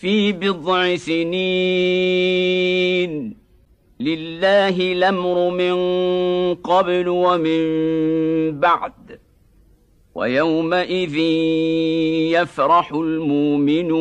في بضع سنين. لله الأمر من قبل ومن بعد. ويومئذ يفرح المؤمنون.